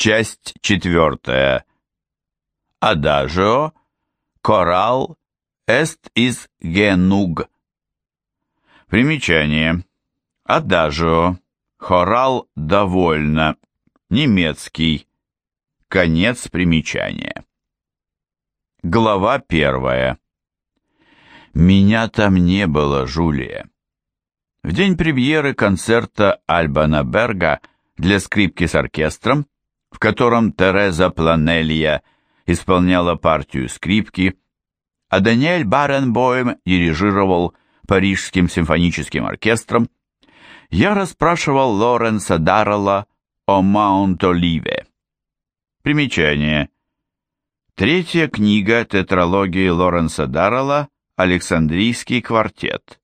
Часть четвертая. Адажио, коралл, эст из генуг. Примечание. Адажио, хорал довольно, немецкий. Конец примечания. Глава первая. Меня там не было, Жулия. В день премьеры концерта Альбана Берга для скрипки с оркестром в котором Тереза Планелья исполняла партию скрипки, а Даниэль Баренбойм дирижировал Парижским симфоническим оркестром, я расспрашивал Лоренса Даррелла о Маунт-Оливе. Примечание. Третья книга тетралогии Лоренса Даррелла «Александрийский квартет».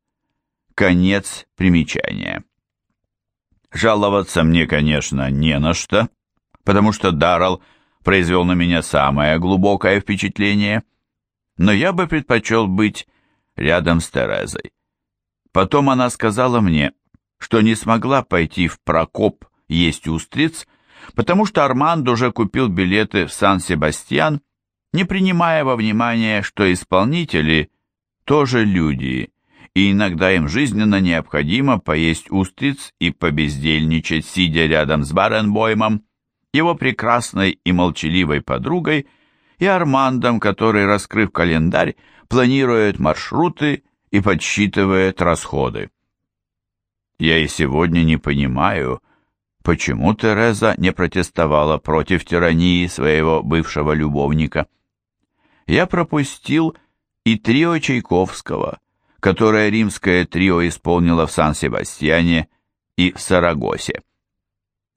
Конец примечания. Жаловаться мне, конечно, не на что, потому что Даррелл произвел на меня самое глубокое впечатление, но я бы предпочел быть рядом с Терезой. Потом она сказала мне, что не смогла пойти в Прокоп есть устриц, потому что Арманд уже купил билеты в Сан-Себастьян, не принимая во внимание, что исполнители тоже люди, и иногда им жизненно необходимо поесть устриц и побездельничать, сидя рядом с Баренбоймом, его прекрасной и молчаливой подругой и Армандом, который, раскрыв календарь, планирует маршруты и подсчитывает расходы. Я и сегодня не понимаю, почему Тереза не протестовала против тирании своего бывшего любовника. Я пропустил и трио Чайковского, которое римское трио исполнило в Сан-Себастьяне и в Сарагосе.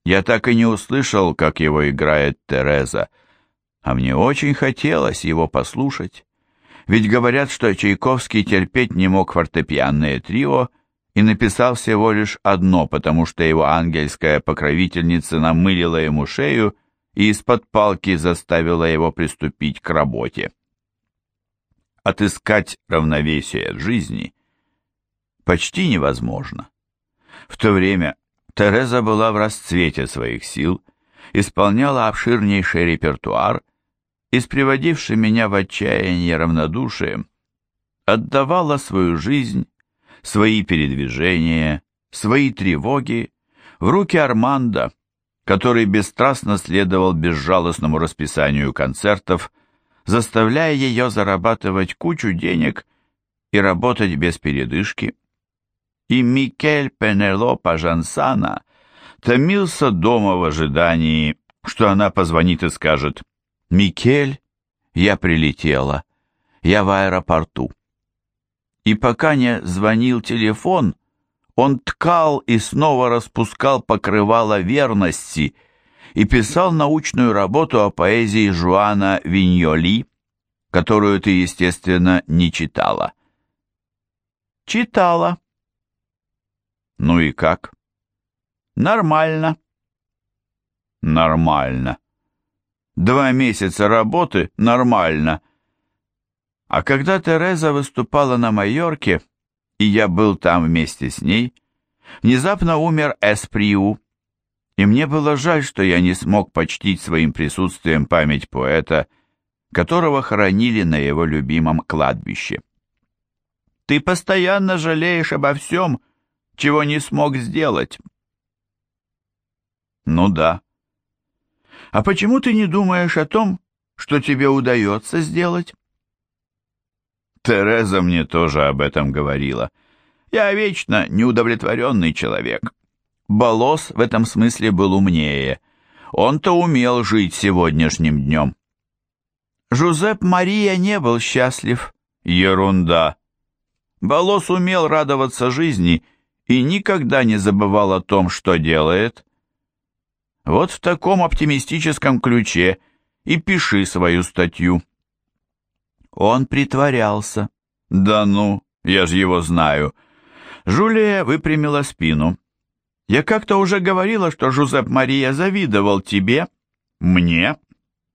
Я так и не услышал, как его играет Тереза, а мне очень хотелось его послушать. Ведь говорят, что Чайковский терпеть не мог фортепианное трио и написал всего лишь одно, потому что его ангельская покровительница намылила ему шею и из-под палки заставила его приступить к работе. Отыскать равновесие в жизни почти невозможно. В то время Тереза была в расцвете своих сил, исполняла обширнейший репертуар и с приводившим меня в отчаяние равнодушием отдавала свою жизнь, свои передвижения, свои тревоги в руки Арманда, который бесстрастно следовал безжалостному расписанию концертов, заставляя ее зарабатывать кучу денег и работать без передышки и Микель Пенелопа Жансана томился дома в ожидании, что она позвонит и скажет «Микель, я прилетела, я в аэропорту». И пока не звонил телефон, он ткал и снова распускал покрывало верности и писал научную работу о поэзии Жуана Виньоли, которую ты, естественно, не читала. Читала. Ну и как? Нормально. Нормально. Два месяца работы – нормально. А когда Тереза выступала на Майорке, и я был там вместе с ней, внезапно умер Эсприу, и мне было жаль, что я не смог почтить своим присутствием память поэта, которого хоронили на его любимом кладбище. «Ты постоянно жалеешь обо всем», чего не смог сделать. Ну да. А почему ты не думаешь о том, что тебе удается сделать? Тереза мне тоже об этом говорила. Я вечно неудовлетворенный человек. Болос в этом смысле был умнее. Он-то умел жить сегодняшним днем. Жузеп Мария не был счастлив. Ерунда. Болос умел радоваться жизни и никогда не забывал о том, что делает. Вот в таком оптимистическом ключе и пиши свою статью. Он притворялся. Да ну, я же его знаю. Жулия выпрямила спину. Я как-то уже говорила, что Жузеп Мария завидовал тебе. Мне?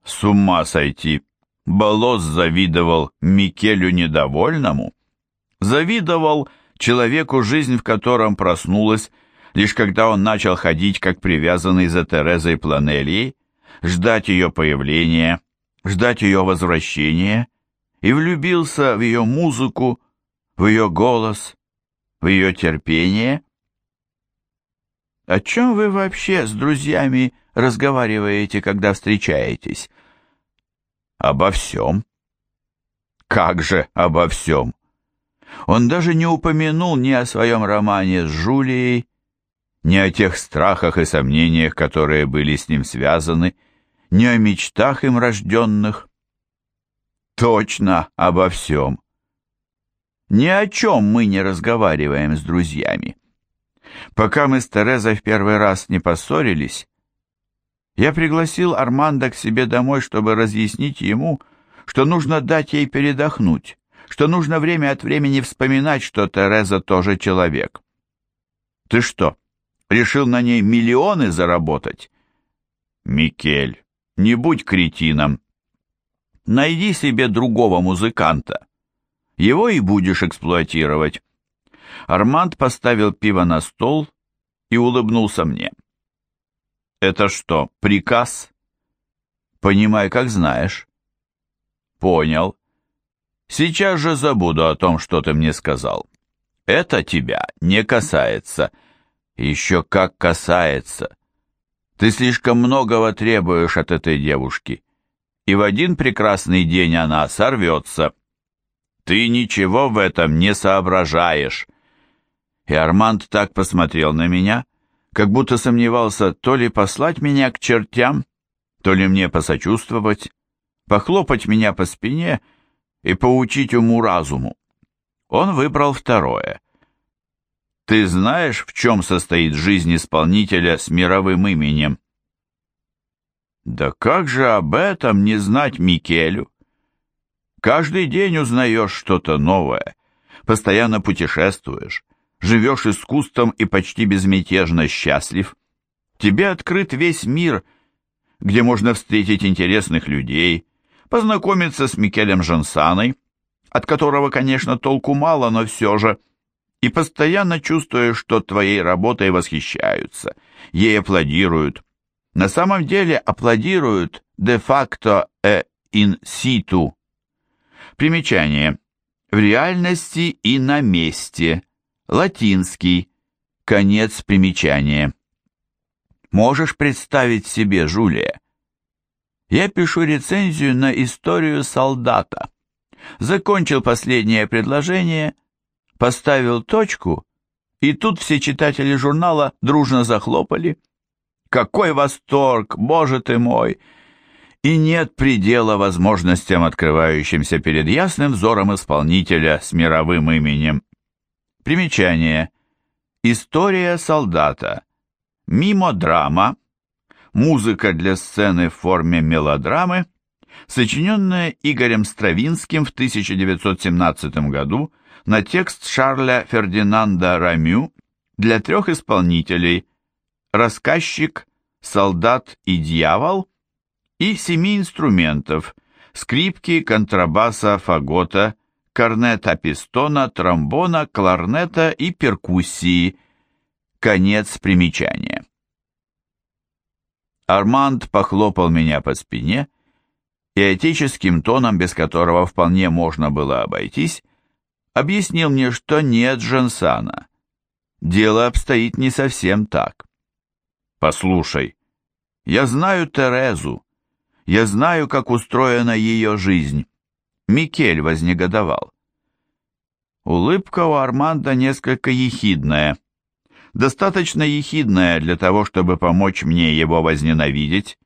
С ума сойти. Болос завидовал Микелю недовольному. Завидовал человеку, жизнь в котором проснулась, лишь когда он начал ходить как привязанный за Терезой Планельей, ждать ее появления, ждать ее возвращения, и влюбился в ее музыку, в ее голос, в ее терпение. О чем вы вообще с друзьями разговариваете, когда встречаетесь? Обо всем. Как же обо всем? Он даже не упомянул ни о своем романе с Жулией, ни о тех страхах и сомнениях, которые были с ним связаны, ни о мечтах им рожденных. Точно обо всем. Ни о чем мы не разговариваем с друзьями. Пока мы с Терезой в первый раз не поссорились, я пригласил Армандо к себе домой, чтобы разъяснить ему, что нужно дать ей передохнуть, что нужно время от времени вспоминать, что Тереза тоже человек. Ты что, решил на ней миллионы заработать? Микель, не будь кретином. Найди себе другого музыканта. Его и будешь эксплуатировать. Арманд поставил пиво на стол и улыбнулся мне. Это что, приказ? Понимай, как знаешь. Понял. Сейчас же забуду о том, что ты мне сказал. Это тебя не касается. Еще как касается. Ты слишком многого требуешь от этой девушки. И в один прекрасный день она сорвется. Ты ничего в этом не соображаешь. И Арманд так посмотрел на меня, как будто сомневался, то ли послать меня к чертям, то ли мне посочувствовать, похлопать меня по спине и поучить уму-разуму. Он выбрал второе. Ты знаешь, в чем состоит жизнь исполнителя с мировым именем? Да как же об этом не знать Микелю? Каждый день узнаешь что-то новое, постоянно путешествуешь, живешь искусством и почти безмятежно счастлив. Тебе открыт весь мир, где можно встретить интересных людей, познакомиться с Микелем Жансаной, от которого, конечно, толку мало, но все же, и постоянно чувствуешь, что твоей работой восхищаются, ей аплодируют. На самом деле аплодируют де-факто э ин ситу. Примечание. В реальности и на месте. Латинский. Конец примечания. Можешь представить себе, Жулия? Я пишу рецензию на историю солдата. Закончил последнее предложение, поставил точку, и тут все читатели журнала дружно захлопали. Какой восторг, боже ты мой! и нет предела возможностям, открывающимся перед ясным взором исполнителя с мировым именем. Примечание. История солдата. Мимо драма. Музыка для сцены в форме мелодрамы, сочиненная Игорем Стравинским в 1917 году на текст Шарля Фердинанда Рамю для трех исполнителей «Рассказчик», «Солдат и дьявол» и семи инструментов – скрипки, контрабаса, фагота, корнета пистона, тромбона, кларнета и перкуссии. Конец примечания. Арманд похлопал меня по спине и отеческим тоном, без которого вполне можно было обойтись, объяснил мне, что нет Жансана. Дело обстоит не совсем так. Послушай, я знаю Терезу, я знаю, как устроена ее жизнь. Микель вознегодовал. Улыбка у Арманда несколько ехидная. Достаточно ехидная для того, чтобы помочь мне его возненавидеть.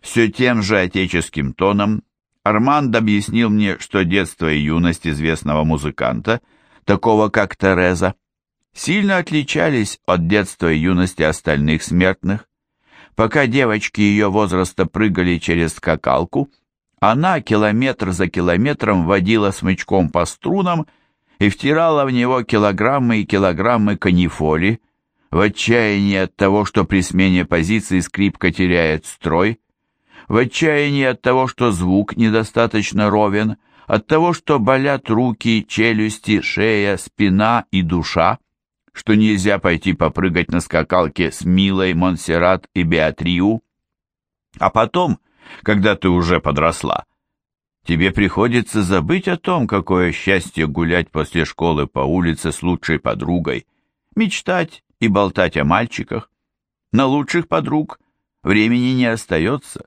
Все тем же отеческим тоном Арманд объяснил мне, что детство и юность известного музыканта, такого как Тереза, сильно отличались от детства и юности остальных смертных. Пока девочки ее возраста прыгали через скакалку, она километр за километром водила смычком по струнам и втирала в него килограммы и килограммы канифоли, в отчаянии от того, что при смене позиции скрипка теряет строй, в отчаянии от того, что звук недостаточно ровен, от того, что болят руки, челюсти, шея, спина и душа, что нельзя пойти попрыгать на скакалке с Милой, Монсеррат и Беатрию. А потом, когда ты уже подросла, тебе приходится забыть о том, какое счастье гулять после школы по улице с лучшей подругой, мечтать и болтать о мальчиках. На лучших подруг времени не остается.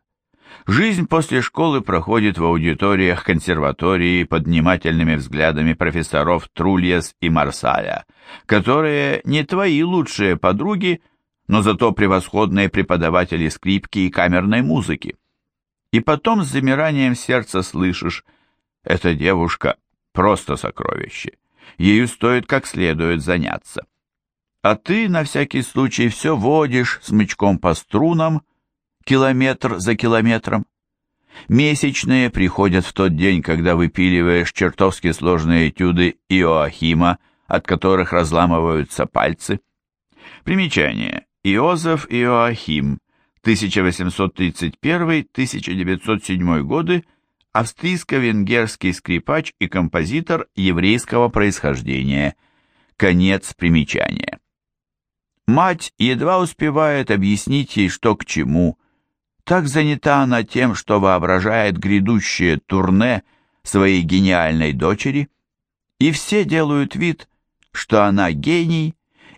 Жизнь после школы проходит в аудиториях консерватории под внимательными взглядами профессоров Трульес и Марсаля, которые не твои лучшие подруги, но зато превосходные преподаватели скрипки и камерной музыки. И потом с замиранием сердца слышишь, эта девушка просто сокровище, ею стоит как следует заняться. А ты на всякий случай все водишь смычком по струнам, километр за километром. Месячные приходят в тот день, когда выпиливаешь чертовски сложные этюды Иоахима, от которых разламываются пальцы. Примечание. Иозеф Иоахим, 1831-1907 годы, австрийско-венгерский скрипач и композитор еврейского происхождения. Конец примечания. Мать едва успевает объяснить ей, что к чему. Так занята она тем, что воображает грядущее турне своей гениальной дочери, и все делают вид, что она гений,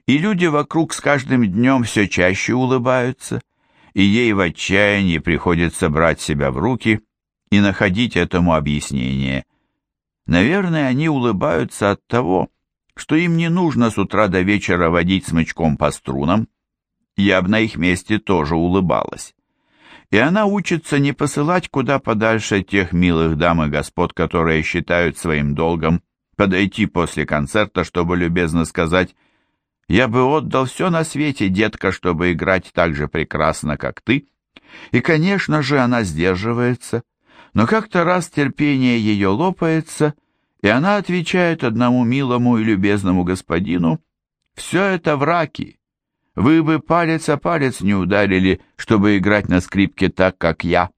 и люди вокруг с каждым днем все чаще улыбаются, и ей в отчаянии приходится брать себя в руки и находить этому объяснение. Наверное, они улыбаются от того, что им не нужно с утра до вечера водить смычком по струнам. Я бы на их месте тоже улыбалась. И она учится не посылать куда подальше тех милых дам и господ, которые считают своим долгом подойти после концерта, чтобы любезно сказать я бы отдал все на свете, детка, чтобы играть так же прекрасно, как ты. И, конечно же, она сдерживается, но как-то раз терпение ее лопается, и она отвечает одному милому и любезному господину, «Все это враки. Вы бы палец о палец не ударили, чтобы играть на скрипке так, как я».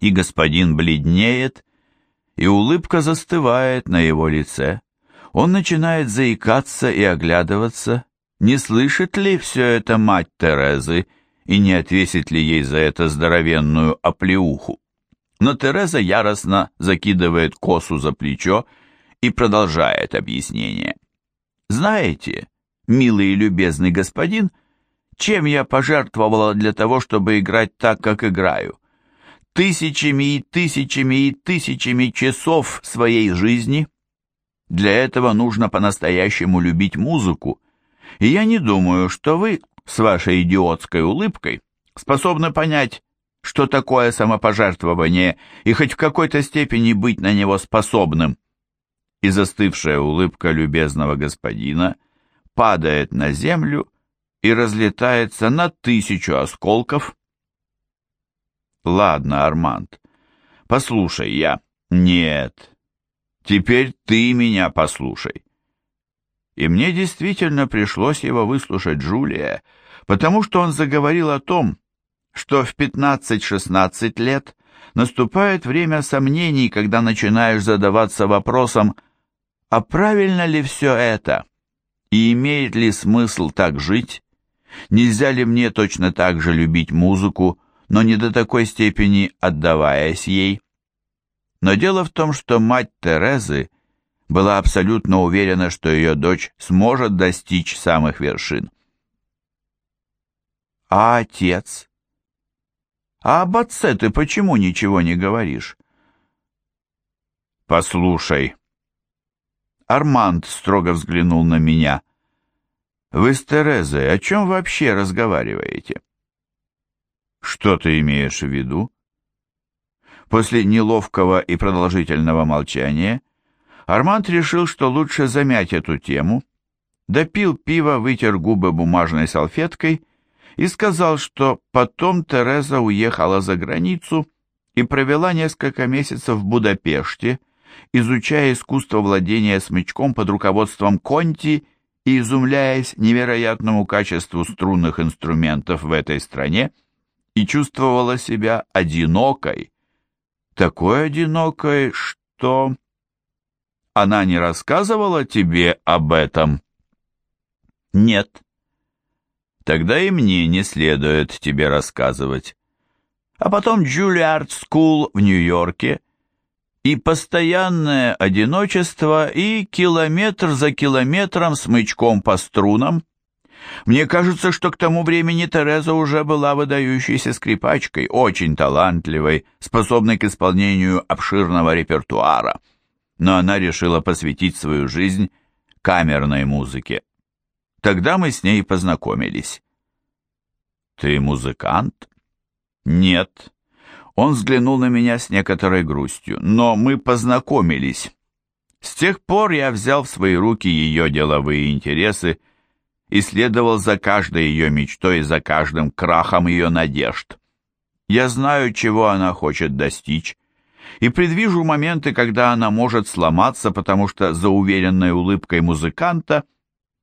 И господин бледнеет, и улыбка застывает на его лице. Он начинает заикаться и оглядываться, не слышит ли все это мать Терезы и не отвесит ли ей за это здоровенную оплеуху. Но Тереза яростно закидывает косу за плечо и продолжает объяснение. «Знаете, милый и любезный господин, чем я пожертвовала для того, чтобы играть так, как играю? Тысячами и тысячами и тысячами часов своей жизни – для этого нужно по-настоящему любить музыку, и я не думаю, что вы с вашей идиотской улыбкой способны понять, что такое самопожертвование и хоть в какой-то степени быть на него способным. И застывшая улыбка любезного господина падает на землю и разлетается на тысячу осколков. Ладно, Арманд, послушай я. Нет, Теперь ты меня послушай. И мне действительно пришлось его выслушать Джулия, потому что он заговорил о том, что в 15-16 лет наступает время сомнений, когда начинаешь задаваться вопросом, а правильно ли все это? И имеет ли смысл так жить? Нельзя ли мне точно так же любить музыку, но не до такой степени отдаваясь ей? Но дело в том, что мать Терезы была абсолютно уверена, что ее дочь сможет достичь самых вершин. А отец? А об отце ты почему ничего не говоришь? Послушай. Арманд строго взглянул на меня. Вы с Терезой о чем вообще разговариваете? Что ты имеешь в виду? После неловкого и продолжительного молчания Арманд решил, что лучше замять эту тему, допил пиво, вытер губы бумажной салфеткой и сказал, что потом Тереза уехала за границу и провела несколько месяцев в Будапеште, изучая искусство владения смычком под руководством Конти и изумляясь невероятному качеству струнных инструментов в этой стране, и чувствовала себя одинокой, такой одинокой, что... Она не рассказывала тебе об этом? Нет. Тогда и мне не следует тебе рассказывать. а потом Juilliard School в Нью-Йорке, и постоянное одиночество, и километр за километром смычком по струнам. Мне кажется, что к тому времени Тереза уже была выдающейся скрипачкой, очень талантливой, способной к исполнению обширного репертуара. Но она решила посвятить свою жизнь камерной музыке. Тогда мы с ней познакомились. «Ты музыкант?» «Нет». Он взглянул на меня с некоторой грустью. «Но мы познакомились. С тех пор я взял в свои руки ее деловые интересы и следовал за каждой ее мечтой и за каждым крахом ее надежд. Я знаю, чего она хочет достичь, и предвижу моменты, когда она может сломаться, потому что за уверенной улыбкой музыканта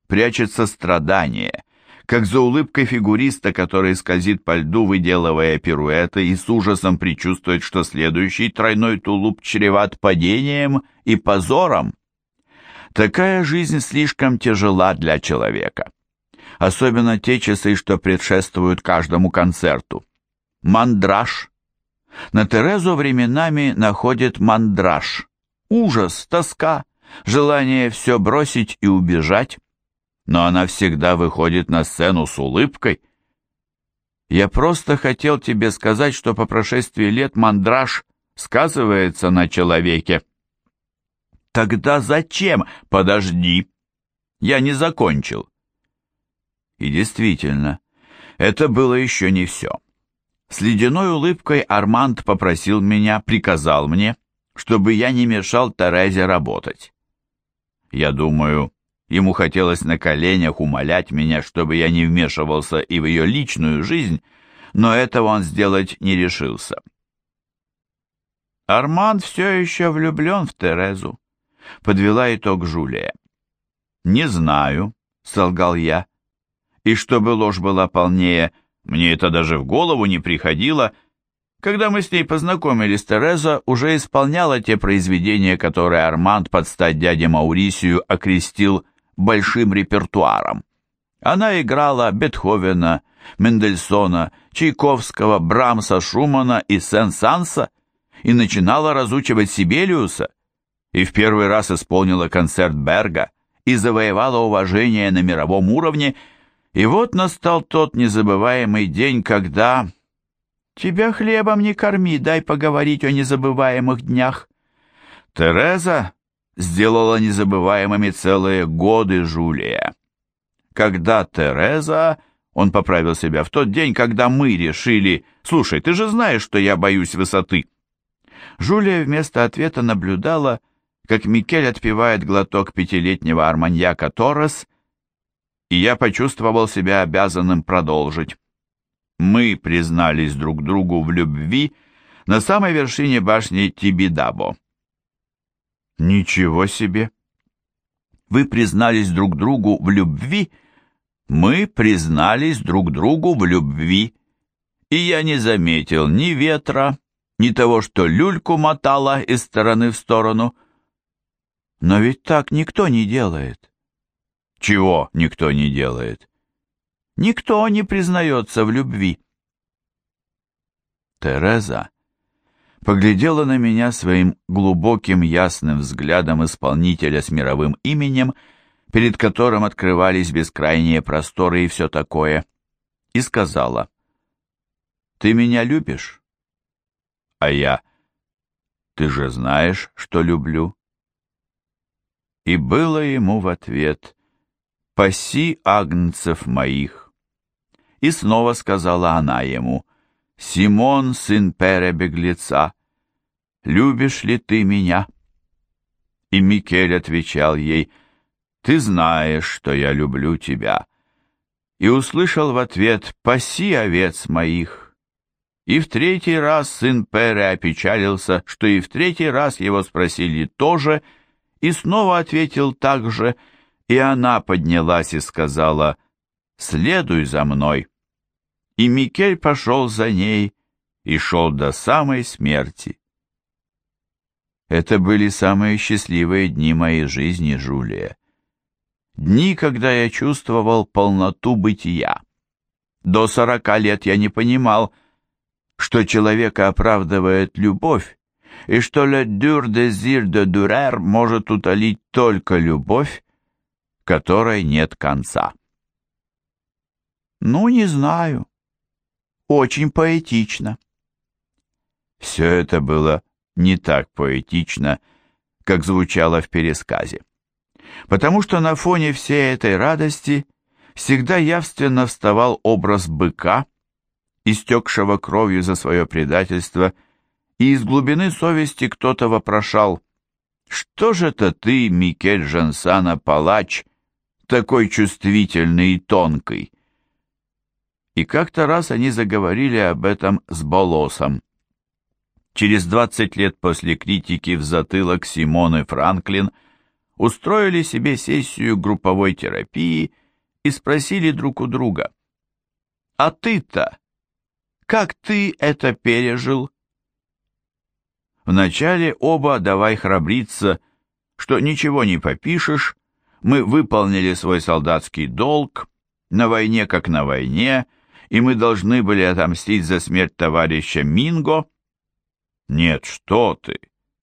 прячется страдание, как за улыбкой фигуриста, который скользит по льду, выделывая пируэты, и с ужасом предчувствует, что следующий тройной тулуп чреват падением и позором. Такая жизнь слишком тяжела для человека. Особенно те часы, что предшествуют каждому концерту. Мандраж. На Терезу временами находит мандраж. Ужас, тоска, желание все бросить и убежать но она всегда выходит на сцену с улыбкой. Я просто хотел тебе сказать, что по прошествии лет мандраж сказывается на человеке. Тогда зачем? Подожди. Я не закончил. И действительно, это было еще не все. С ледяной улыбкой Арманд попросил меня, приказал мне, чтобы я не мешал Терезе работать. Я думаю, Ему хотелось на коленях умолять меня, чтобы я не вмешивался и в ее личную жизнь, но этого он сделать не решился. Арман все еще влюблен в Терезу, подвела итог Жулия. «Не знаю», — солгал я. И чтобы ложь была полнее, мне это даже в голову не приходило, когда мы с ней познакомились, Тереза уже исполняла те произведения, которые Арманд под стать дяде Маурисию окрестил большим репертуаром. Она играла Бетховена, Мендельсона, Чайковского, Брамса, Шумана и Сен-Санса и начинала разучивать Сибелиуса, и в первый раз исполнила концерт Берга и завоевала уважение на мировом уровне, и вот настал тот незабываемый день, когда... «Тебя хлебом не корми, дай поговорить о незабываемых днях». Тереза сделала незабываемыми целые годы Жулия. Когда Тереза, он поправил себя, в тот день, когда мы решили, «Слушай, ты же знаешь, что я боюсь высоты». Жулия вместо ответа наблюдала, как Микель отпивает глоток пятилетнего арманьяка Торрес, и я почувствовал себя обязанным продолжить. Мы признались друг другу в любви на самой вершине башни Тибидабо. Ничего себе! Вы признались друг другу в любви? Мы признались друг другу в любви. И я не заметил ни ветра, ни того, что люльку мотала из стороны в сторону. Но ведь так никто не делает. Чего никто не делает? Никто не признается в любви. Тереза поглядела на меня своим глубоким ясным взглядом исполнителя с мировым именем, перед которым открывались бескрайние просторы и все такое, и сказала, «Ты меня любишь?» А я, «Ты же знаешь, что люблю». И было ему в ответ, «Паси агнцев моих». И снова сказала она ему, «Симон, сын Пере-беглеца, любишь ли ты меня?» И Микель отвечал ей, «Ты знаешь, что я люблю тебя». И услышал в ответ, «Паси овец моих». И в третий раз сын Пере опечалился, что и в третий раз его спросили тоже, и снова ответил так же, и она поднялась и сказала, «Следуй за мной». И Микель пошел за ней и шел до самой смерти. Это были самые счастливые дни моей жизни, Жулия. Дни, когда я чувствовал полноту бытия. До сорока лет я не понимал, что человека оправдывает любовь, и что le dur désir de durer может утолить только любовь, которой нет конца. Ну, не знаю. Очень поэтично. Все это было не так поэтично, как звучало в пересказе. Потому что на фоне всей этой радости всегда явственно вставал образ быка, истекшего кровью за свое предательство, и из глубины совести кто-то вопрошал, «Что же это ты, Микель Жансана, палач, такой чувствительный и тонкий?» И как-то раз они заговорили об этом с Болосом. Через 20 лет после критики в затылок Симоны Франклин устроили себе сессию групповой терапии и спросили друг у друга, «А ты-то, как ты это пережил?» Вначале оба давай храбриться, что ничего не попишешь, мы выполнили свой солдатский долг, на войне как на войне, и мы должны были отомстить за смерть товарища Минго, нет, что ты.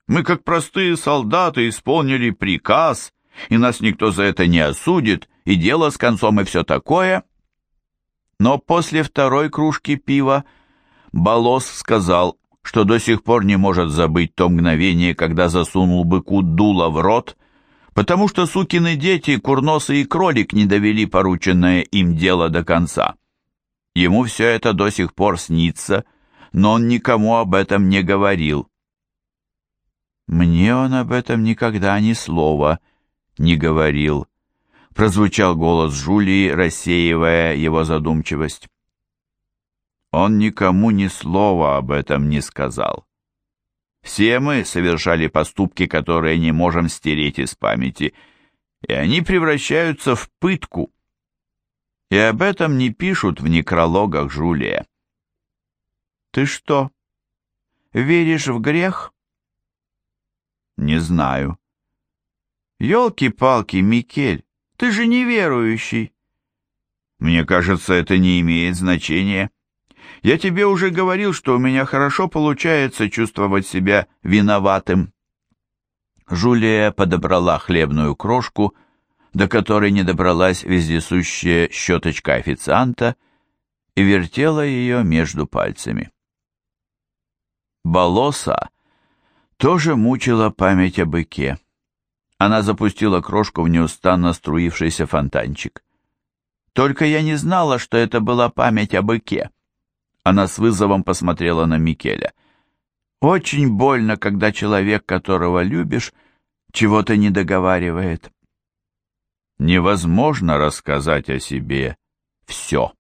Мы, как простые солдаты, исполнили приказ, и нас никто за это не осудит, и дело с концом и все такое. Но после второй кружки пива Болос сказал, что до сих пор не может забыть то мгновение, когда засунул быку дуло в рот, потому что сукины дети, курносы и кролик не довели порученное им дело до конца. Ему все это до сих пор снится, но он никому об этом не говорил. «Мне он об этом никогда ни слова не говорил», — прозвучал голос Жулии, рассеивая его задумчивость. Он никому ни слова об этом не сказал. Все мы совершали поступки, которые не можем стереть из памяти, и они превращаются в пытку. И об этом не пишут в некрологах Жулия. Ты что, веришь в грех? Не знаю. Ёлки-палки, Микель, ты же неверующий. Мне кажется, это не имеет значения. Я тебе уже говорил, что у меня хорошо получается чувствовать себя виноватым. Жулия подобрала хлебную крошку, до которой не добралась вездесущая щеточка официанта, и вертела ее между пальцами. Болоса тоже мучила память о быке. Она запустила крошку в неустанно струившийся фонтанчик. Только я не знала, что это была память о быке. Она с вызовом посмотрела на Микеля. Очень больно, когда человек, которого любишь, чего-то не договаривает. Невозможно рассказать о себе все.